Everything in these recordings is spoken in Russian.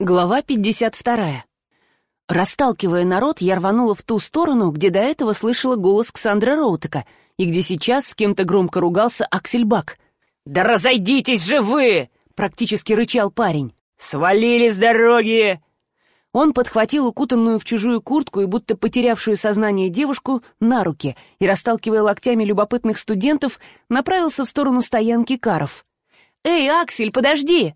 Глава 52. Расталкивая народ, я рванула в ту сторону, где до этого слышала голос Ксандра Роутека, и где сейчас с кем-то громко ругался Аксель Бак. «Да разойдитесь же вы!» — практически рычал парень. «Свалили с дороги!» Он подхватил укутанную в чужую куртку и будто потерявшую сознание девушку на руки и, расталкивая локтями любопытных студентов, направился в сторону стоянки каров. «Эй, Аксель, подожди!»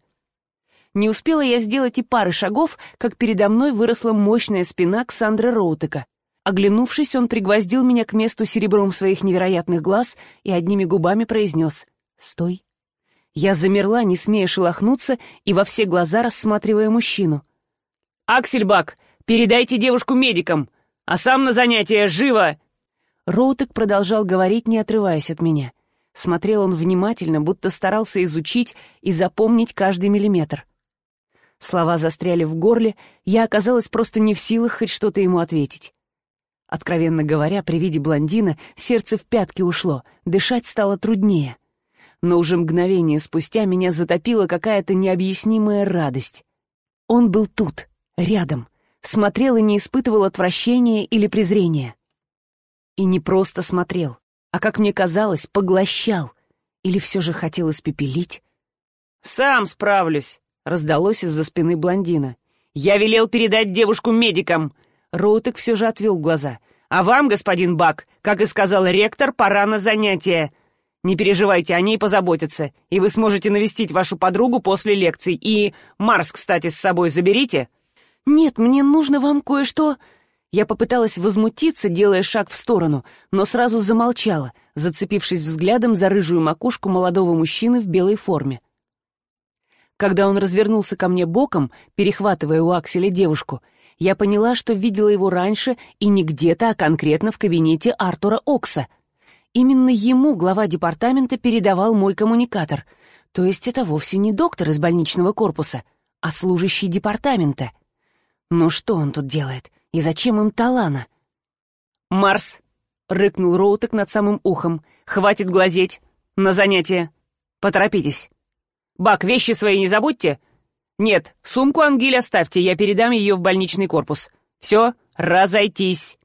Не успела я сделать и пары шагов, как передо мной выросла мощная спина Ксандра Роутека. Оглянувшись, он пригвоздил меня к месту серебром своих невероятных глаз и одними губами произнес «Стой». Я замерла, не смея шелохнуться и во все глаза рассматривая мужчину. «Аксельбак, передайте девушку медикам, а сам на занятия, живо!» Роутек продолжал говорить, не отрываясь от меня. Смотрел он внимательно, будто старался изучить и запомнить каждый миллиметр. Слова застряли в горле, я оказалась просто не в силах хоть что-то ему ответить. Откровенно говоря, при виде блондина сердце в пятки ушло, дышать стало труднее. Но уже мгновение спустя меня затопила какая-то необъяснимая радость. Он был тут, рядом, смотрел и не испытывал отвращения или презрения. И не просто смотрел, а, как мне казалось, поглощал или все же хотел испепелить. «Сам справлюсь», Раздалось из-за спины блондина. «Я велел передать девушку медикам!» Роутек все же отвел глаза. «А вам, господин Бак, как и сказал ректор, пора на занятия. Не переживайте, о ней позаботятся, и вы сможете навестить вашу подругу после лекций. И Марс, кстати, с собой заберите». «Нет, мне нужно вам кое-что...» Я попыталась возмутиться, делая шаг в сторону, но сразу замолчала, зацепившись взглядом за рыжую макушку молодого мужчины в белой форме. Когда он развернулся ко мне боком, перехватывая у Акселя девушку, я поняла, что видела его раньше и не где-то, а конкретно в кабинете Артура Окса. Именно ему глава департамента передавал мой коммуникатор. То есть это вовсе не доктор из больничного корпуса, а служащий департамента. Ну что он тут делает? И зачем им Талана? «Марс!» — рыкнул Роутек над самым ухом. «Хватит глазеть! На занятие! Поторопитесь!» Бак, вещи свои не забудьте. Нет, сумку Ангиль оставьте, я передам ее в больничный корпус. Все, разойтись.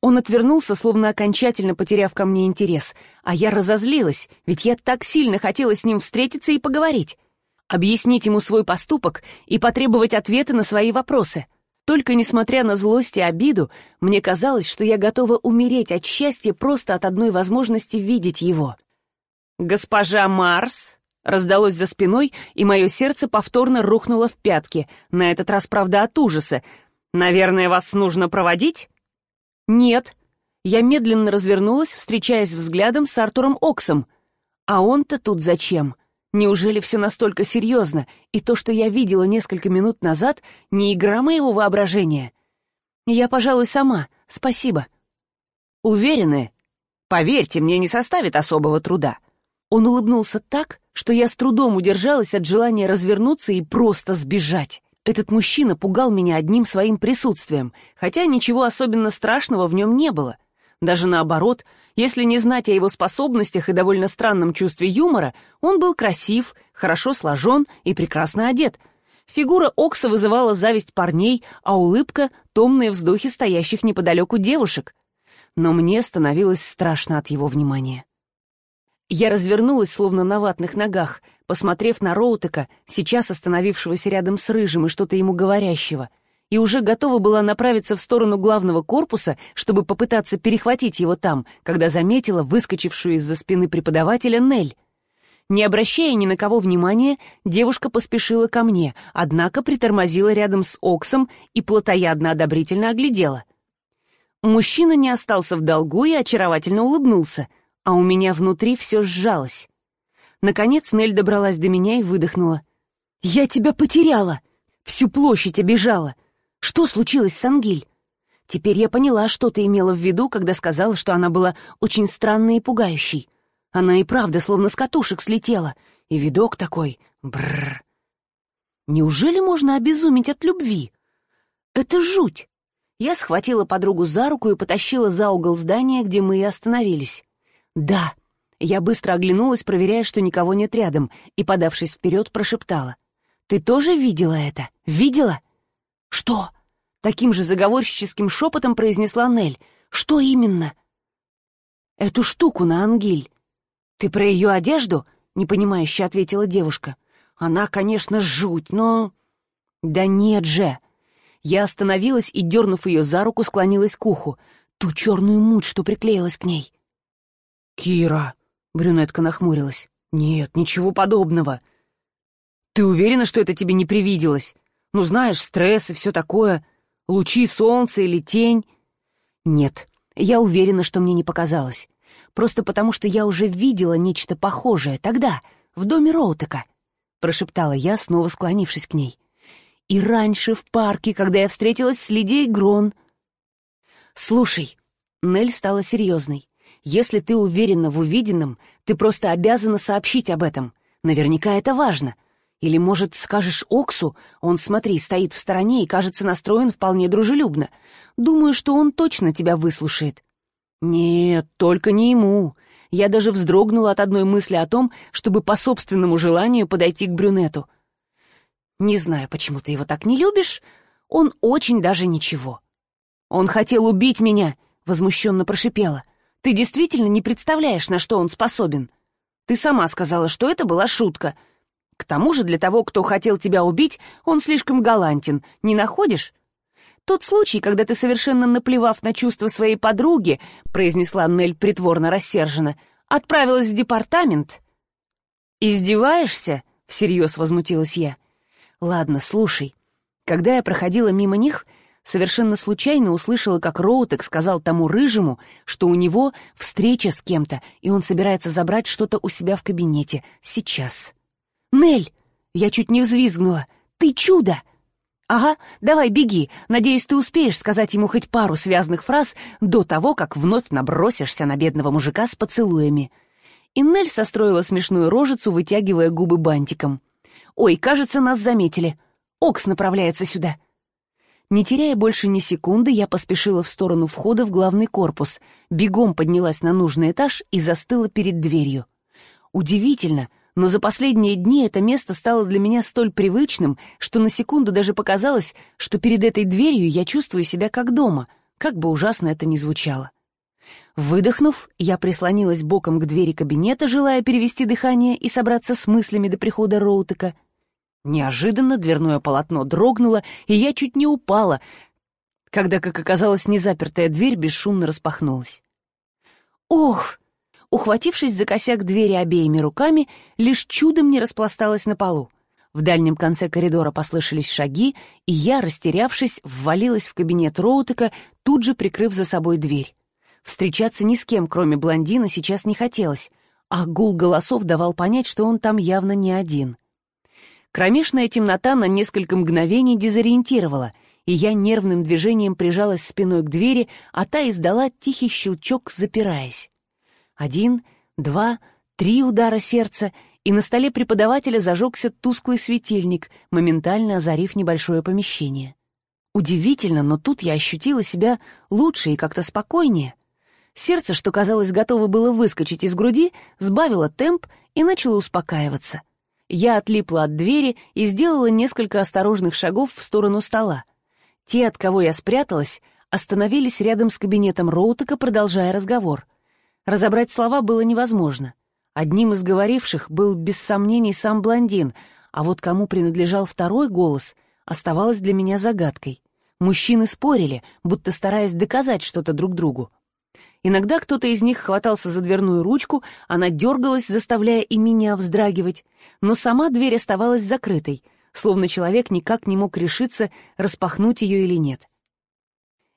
Он отвернулся, словно окончательно потеряв ко мне интерес, а я разозлилась, ведь я так сильно хотела с ним встретиться и поговорить. Объяснить ему свой поступок и потребовать ответа на свои вопросы. Только несмотря на злость и обиду, мне казалось, что я готова умереть от счастья просто от одной возможности видеть его. «Госпожа Марс?» Раздалось за спиной, и мое сердце повторно рухнуло в пятки, на этот раз, правда, от ужаса. «Наверное, вас нужно проводить?» «Нет». Я медленно развернулась, встречаясь взглядом с Артуром Оксом. «А он-то тут зачем? Неужели все настолько серьезно, и то, что я видела несколько минут назад, не игра моего воображения?» «Я, пожалуй, сама. Спасибо». «Уверены? Поверьте, мне не составит особого труда». Он улыбнулся так, что я с трудом удержалась от желания развернуться и просто сбежать. Этот мужчина пугал меня одним своим присутствием, хотя ничего особенно страшного в нем не было. Даже наоборот, если не знать о его способностях и довольно странном чувстве юмора, он был красив, хорошо сложен и прекрасно одет. Фигура Окса вызывала зависть парней, а улыбка — томные вздохи стоящих неподалеку девушек. Но мне становилось страшно от его внимания. Я развернулась, словно на ватных ногах, посмотрев на Роутека, сейчас остановившегося рядом с Рыжим и что-то ему говорящего, и уже готова была направиться в сторону главного корпуса, чтобы попытаться перехватить его там, когда заметила выскочившую из-за спины преподавателя Нель. Не обращая ни на кого внимания, девушка поспешила ко мне, однако притормозила рядом с Оксом и плотоядно одобрительно оглядела. Мужчина не остался в долгу и очаровательно улыбнулся — а у меня внутри все сжалось. Наконец Нель добралась до меня и выдохнула. «Я тебя потеряла! Всю площадь обижала! Что случилось с Ангиль?» Теперь я поняла, что ты имела в виду, когда сказала, что она была очень странной и пугающей. Она и правда словно с катушек слетела. И видок такой... Бррр. Неужели можно обезуметь от любви? Это жуть. Я схватила подругу за руку и потащила за угол здания, где мы и остановились. «Да». Я быстро оглянулась, проверяя, что никого нет рядом, и, подавшись вперед, прошептала. «Ты тоже видела это? Видела?» «Что?» — таким же заговорщическим шепотом произнесла Нель. «Что именно?» «Эту штуку на ангиль. Ты про ее одежду?» — непонимающе ответила девушка. «Она, конечно, жуть, но...» «Да нет же!» Я остановилась и, дернув ее за руку, склонилась к уху. Ту черную муть, что приклеилась к ней. «Кира!» — брюнетка нахмурилась. «Нет, ничего подобного. Ты уверена, что это тебе не привиделось? Ну, знаешь, стресс и все такое. Лучи солнца или тень?» «Нет, я уверена, что мне не показалось. Просто потому, что я уже видела нечто похожее тогда, в доме Роутека», — прошептала я, снова склонившись к ней. «И раньше в парке, когда я встретилась с Лидией Грон». «Слушай», — Нель стала серьезной, «если ты уверена в увиденном, ты просто обязана сообщить об этом. Наверняка это важно. Или, может, скажешь Оксу, он, смотри, стоит в стороне и, кажется, настроен вполне дружелюбно. Думаю, что он точно тебя выслушает». «Нет, только не ему. Я даже вздрогнула от одной мысли о том, чтобы по собственному желанию подойти к брюнету. Не знаю, почему ты его так не любишь. Он очень даже ничего». «Он хотел убить меня!» — возмущенно прошипела. «Ты действительно не представляешь, на что он способен. Ты сама сказала, что это была шутка. К тому же для того, кто хотел тебя убить, он слишком галантен. Не находишь?» «Тот случай, когда ты, совершенно наплевав на чувства своей подруги, — произнесла Нель притворно рассерженно, — отправилась в департамент». «Издеваешься?» — всерьез возмутилась я. «Ладно, слушай. Когда я проходила мимо них, совершенно случайно услышала, как Роутек сказал тому рыжему, что у него встреча с кем-то, и он собирается забрать что-то у себя в кабинете. Сейчас. «Нель!» — я чуть не взвизгнула. «Ты чудо!» «Ага, давай беги. Надеюсь, ты успеешь сказать ему хоть пару связных фраз до того, как вновь набросишься на бедного мужика с поцелуями». И Нель состроила смешную рожицу, вытягивая губы бантиком. «Ой, кажется, нас заметили. Окс направляется сюда». Не теряя больше ни секунды, я поспешила в сторону входа в главный корпус, бегом поднялась на нужный этаж и застыла перед дверью. Удивительно, но за последние дни это место стало для меня столь привычным, что на секунду даже показалось, что перед этой дверью я чувствую себя как дома, как бы ужасно это ни звучало. Выдохнув, я прислонилась боком к двери кабинета, желая перевести дыхание и собраться с мыслями до прихода Роутека — Неожиданно дверное полотно дрогнуло, и я чуть не упала, когда, как оказалось, незапертая дверь бесшумно распахнулась. «Ох!» Ухватившись за косяк двери обеими руками, лишь чудом не распласталась на полу. В дальнем конце коридора послышались шаги, и я, растерявшись, ввалилась в кабинет Роутека, тут же прикрыв за собой дверь. Встречаться ни с кем, кроме блондина, сейчас не хотелось, а гул голосов давал понять, что он там явно не один — Кромешная темнота на несколько мгновений дезориентировала, и я нервным движением прижалась спиной к двери, а та издала тихий щелчок, запираясь. Один, два, три удара сердца, и на столе преподавателя зажегся тусклый светильник, моментально озарив небольшое помещение. Удивительно, но тут я ощутила себя лучше и как-то спокойнее. Сердце, что казалось готово было выскочить из груди, сбавило темп и начало успокаиваться. Я отлипла от двери и сделала несколько осторожных шагов в сторону стола. Те, от кого я спряталась, остановились рядом с кабинетом Роутека, продолжая разговор. Разобрать слова было невозможно. Одним из говоривших был без сомнений сам блондин, а вот кому принадлежал второй голос, оставалось для меня загадкой. Мужчины спорили, будто стараясь доказать что-то друг другу. Иногда кто-то из них хватался за дверную ручку, она дергалась, заставляя и меня вздрагивать, но сама дверь оставалась закрытой, словно человек никак не мог решиться, распахнуть ее или нет.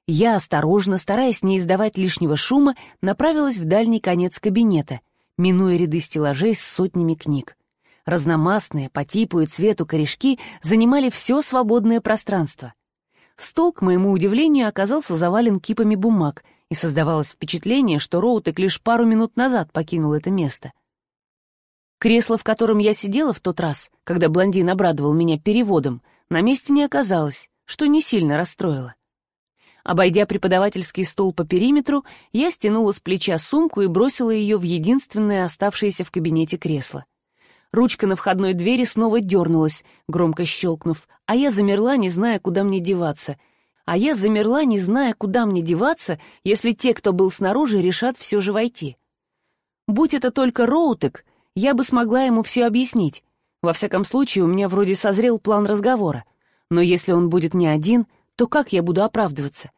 Я осторожно, стараясь не издавать лишнего шума, направилась в дальний конец кабинета, минуя ряды стеллажей с сотнями книг. Разномастные, по типу и цвету корешки занимали все свободное пространство. Стол, к моему удивлению, оказался завален кипами бумаг — и создавалось впечатление, что Роутек лишь пару минут назад покинул это место. Кресло, в котором я сидела в тот раз, когда блондин обрадовал меня переводом, на месте не оказалось, что не сильно расстроило. Обойдя преподавательский стол по периметру, я стянула с плеча сумку и бросила ее в единственное оставшееся в кабинете кресло. Ручка на входной двери снова дернулась, громко щелкнув, а я замерла, не зная, куда мне деваться. А я замерла, не зная, куда мне деваться, если те, кто был снаружи, решат все же войти. Будь это только Роутек, я бы смогла ему все объяснить. Во всяком случае, у меня вроде созрел план разговора. Но если он будет не один, то как я буду оправдываться?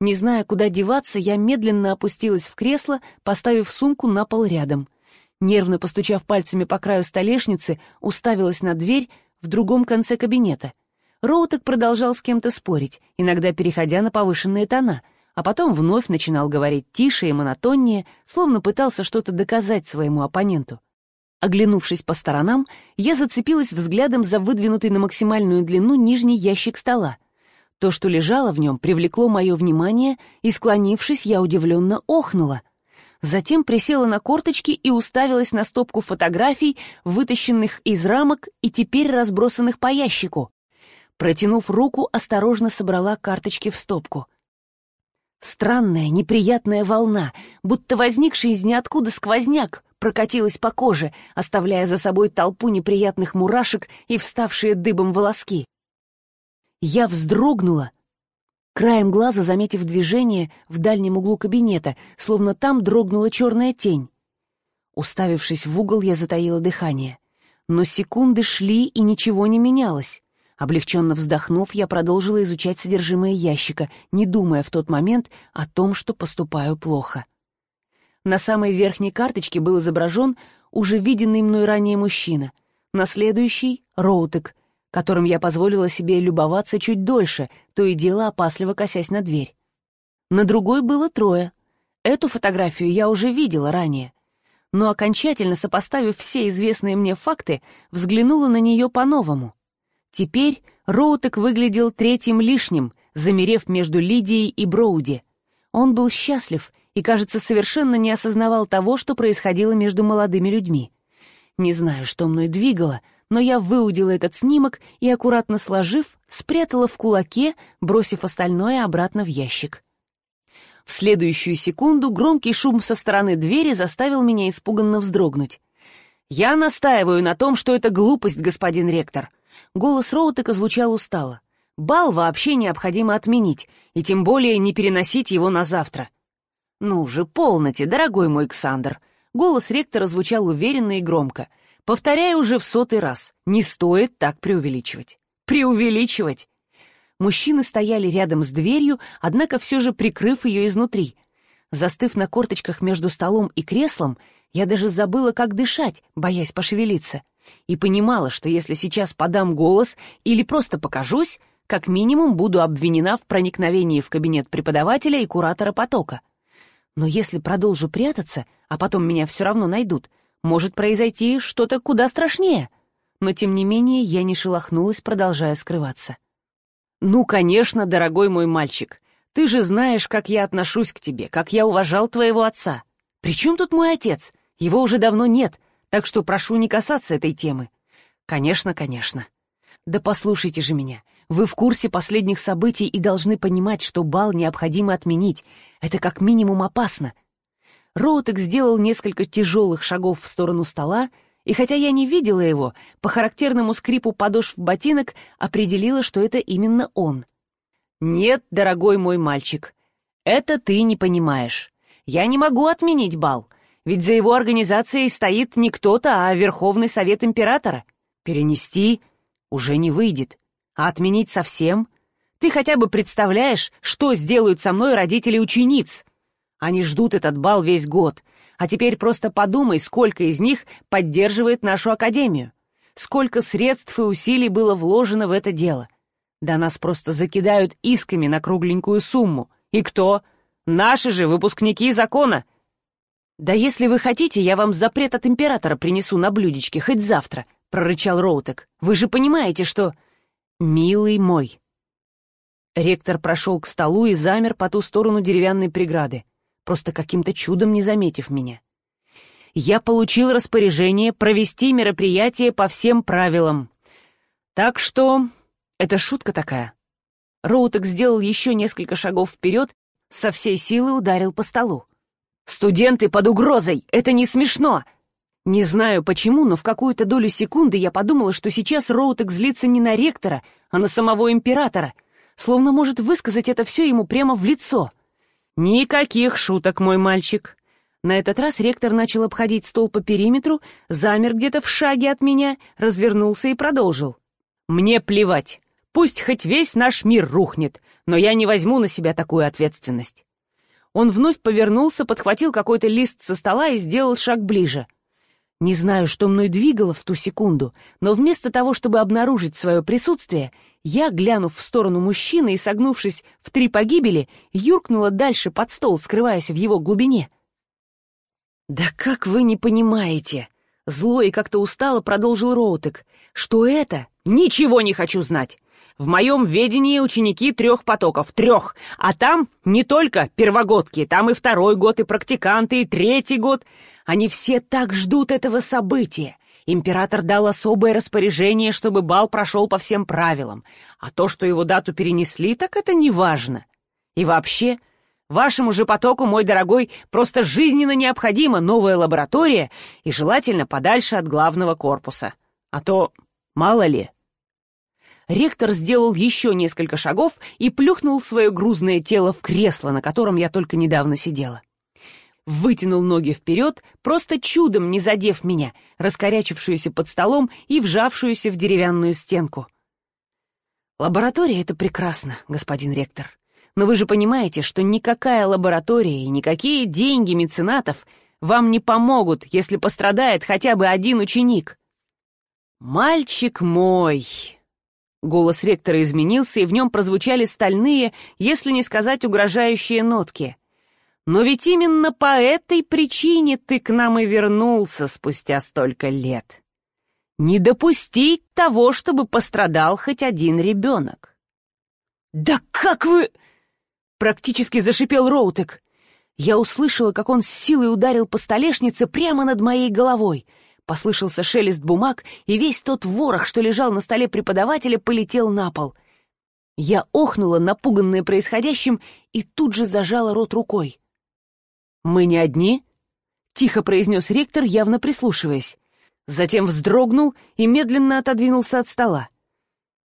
Не зная, куда деваться, я медленно опустилась в кресло, поставив сумку на пол рядом — Нервно постучав пальцами по краю столешницы, уставилась на дверь в другом конце кабинета. Роутек продолжал с кем-то спорить, иногда переходя на повышенные тона, а потом вновь начинал говорить тише и монотоннее, словно пытался что-то доказать своему оппоненту. Оглянувшись по сторонам, я зацепилась взглядом за выдвинутый на максимальную длину нижний ящик стола. То, что лежало в нем, привлекло мое внимание, и, склонившись, я удивленно охнула затем присела на корточки и уставилась на стопку фотографий, вытащенных из рамок и теперь разбросанных по ящику. Протянув руку, осторожно собрала карточки в стопку. Странная, неприятная волна, будто возникший из ниоткуда сквозняк, прокатилась по коже, оставляя за собой толпу неприятных мурашек и вставшие дыбом волоски. Я вздрогнула, краем глаза заметив движение в дальнем углу кабинета, словно там дрогнула черная тень. Уставившись в угол, я затаила дыхание. Но секунды шли, и ничего не менялось. Облегченно вздохнув, я продолжила изучать содержимое ящика, не думая в тот момент о том, что поступаю плохо. На самой верхней карточке был изображен уже виденный мной ранее мужчина. На следующей — Роутек, которым я позволила себе любоваться чуть дольше, то и дело опасливо косясь на дверь. На другой было трое. Эту фотографию я уже видела ранее. Но окончательно сопоставив все известные мне факты, взглянула на нее по-новому. Теперь Роутек выглядел третьим лишним, замерев между Лидией и Броуди. Он был счастлив и, кажется, совершенно не осознавал того, что происходило между молодыми людьми. Не знаю, что мной двигало — но я выудила этот снимок и, аккуратно сложив, спрятала в кулаке, бросив остальное обратно в ящик. В следующую секунду громкий шум со стороны двери заставил меня испуганно вздрогнуть. «Я настаиваю на том, что это глупость, господин ректор». Голос Роутека звучал устало. «Бал вообще необходимо отменить, и тем более не переносить его на завтра». «Ну же, полноте, дорогой мой Ксандр!» Голос ректора звучал уверенно и громко. Повторяю уже в сотый раз, не стоит так преувеличивать. Преувеличивать! Мужчины стояли рядом с дверью, однако все же прикрыв ее изнутри. Застыв на корточках между столом и креслом, я даже забыла, как дышать, боясь пошевелиться, и понимала, что если сейчас подам голос или просто покажусь, как минимум буду обвинена в проникновении в кабинет преподавателя и куратора потока. Но если продолжу прятаться, а потом меня все равно найдут, может произойти что-то куда страшнее. Но, тем не менее, я не шелохнулась, продолжая скрываться. «Ну, конечно, дорогой мой мальчик, ты же знаешь, как я отношусь к тебе, как я уважал твоего отца. Причем тут мой отец? Его уже давно нет, так что прошу не касаться этой темы». «Конечно, конечно». «Да послушайте же меня, вы в курсе последних событий и должны понимать, что бал необходимо отменить. Это как минимум опасно. Роутек сделал несколько тяжелых шагов в сторону стола, и хотя я не видела его, по характерному скрипу подошв ботинок определила, что это именно он. «Нет, дорогой мой мальчик, это ты не понимаешь. Я не могу отменить бал, ведь за его организацией стоит не кто-то, а Верховный Совет Императора. Перенести уже не выйдет, а отменить совсем? Ты хотя бы представляешь, что сделают со мной родители учениц?» Они ждут этот бал весь год. А теперь просто подумай, сколько из них поддерживает нашу академию. Сколько средств и усилий было вложено в это дело. Да нас просто закидают исками на кругленькую сумму. И кто? Наши же выпускники закона. Да если вы хотите, я вам запрет от императора принесу на блюдечке хоть завтра, прорычал Роутек. Вы же понимаете, что... Милый мой. Ректор прошел к столу и замер по ту сторону деревянной преграды просто каким-то чудом не заметив меня. Я получил распоряжение провести мероприятие по всем правилам. Так что... Это шутка такая. Роутек сделал еще несколько шагов вперед, со всей силы ударил по столу. «Студенты под угрозой! Это не смешно!» Не знаю почему, но в какую-то долю секунды я подумала, что сейчас Роутек злится не на ректора, а на самого императора, словно может высказать это все ему прямо в лицо. «Никаких шуток, мой мальчик!» На этот раз ректор начал обходить стол по периметру, замер где-то в шаге от меня, развернулся и продолжил. «Мне плевать. Пусть хоть весь наш мир рухнет, но я не возьму на себя такую ответственность». Он вновь повернулся, подхватил какой-то лист со стола и сделал шаг ближе. Не знаю, что мной двигало в ту секунду, но вместо того, чтобы обнаружить свое присутствие, я, глянув в сторону мужчины и согнувшись в три погибели, юркнула дальше под стол, скрываясь в его глубине. «Да как вы не понимаете?» Зло и как-то устало продолжил Роутек. «Что это? Ничего не хочу знать! В моем ведении ученики трех потоков, трех, а там не только первогодки, там и второй год, и практиканты, и третий год. Они все так ждут этого события. Император дал особое распоряжение, чтобы бал прошел по всем правилам, а то, что его дату перенесли, так это не важно. И вообще, Вашему же потоку, мой дорогой, просто жизненно необходима новая лаборатория и желательно подальше от главного корпуса. А то мало ли. Ректор сделал еще несколько шагов и плюхнул свое грузное тело в кресло, на котором я только недавно сидела. Вытянул ноги вперед, просто чудом не задев меня, раскорячившуюся под столом и вжавшуюся в деревянную стенку. «Лаборатория — это прекрасно, господин ректор. Но вы же понимаете, что никакая лаборатория и никакие деньги меценатов вам не помогут, если пострадает хотя бы один ученик. «Мальчик мой!» Голос ректора изменился, и в нем прозвучали стальные, если не сказать угрожающие нотки. «Но ведь именно по этой причине ты к нам и вернулся спустя столько лет. Не допустить того, чтобы пострадал хоть один ребенок». «Да как вы...» Практически зашипел Роутек. Я услышала, как он с силой ударил по столешнице прямо над моей головой. Послышался шелест бумаг, и весь тот ворох, что лежал на столе преподавателя, полетел на пол. Я охнула, напуганная происходящим, и тут же зажала рот рукой. «Мы не одни?» — тихо произнес ректор, явно прислушиваясь. Затем вздрогнул и медленно отодвинулся от стола.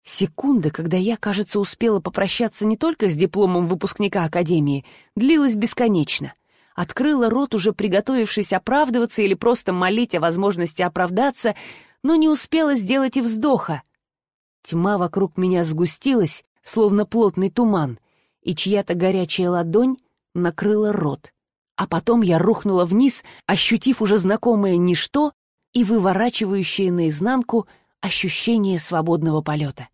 Секунда, когда я, кажется, успела попрощаться не только с дипломом выпускника Академии, длилась бесконечно. Открыла рот, уже приготовившись оправдываться или просто молить о возможности оправдаться, но не успела сделать и вздоха. Тьма вокруг меня сгустилась, словно плотный туман, и чья-то горячая ладонь накрыла рот. А потом я рухнула вниз, ощутив уже знакомое ничто и выворачивающее наизнанку ощущение свободного полета.